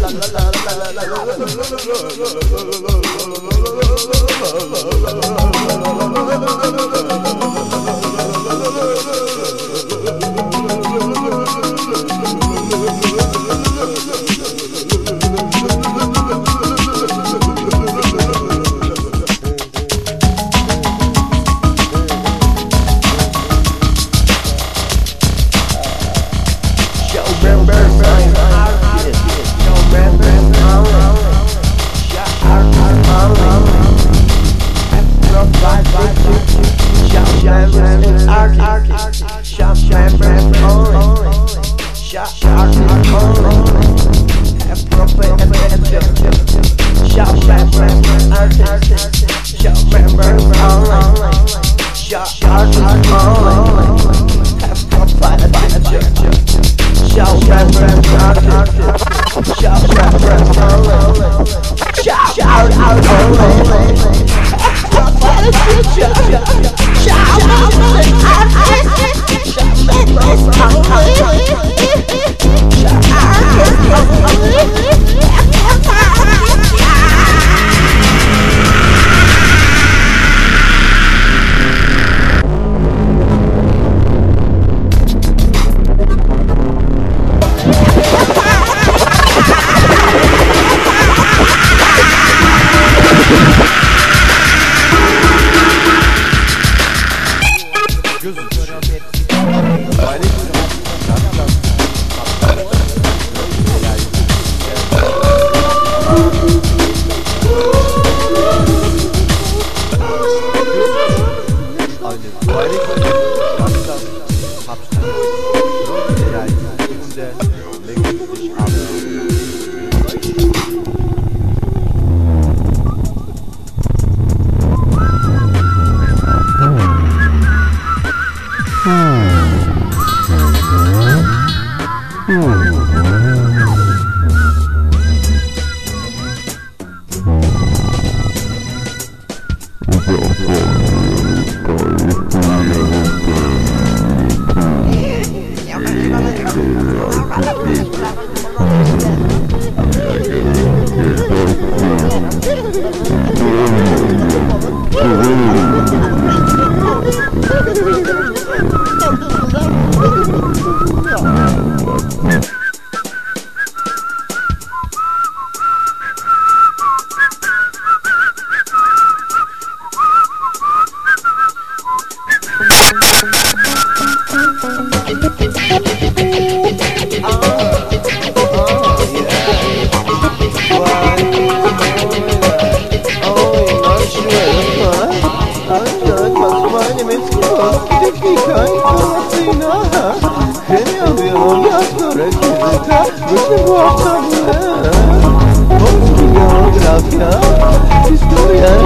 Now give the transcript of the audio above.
la la la la vibe, vibe, vibe, vibe, vibe, vibe, vibe, vibe, vibe, vibe, vibe, vibe, future. Shout out, I Hmm. Bütün bu historia